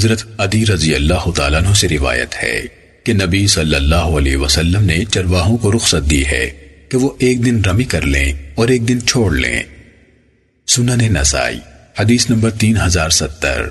حضرت عدی رضی اللہ تعالیٰ عنہ سے روایت ہے کہ نبی صلی اللہ علیہ وسلم نے چرواہوں کو رخصت دی ہے کہ وہ ایک دن رمی کر لیں اور ایک دن چھوڑ لیں۔ سنن نسائی، حدیث نمبر تین ہزار ستر۔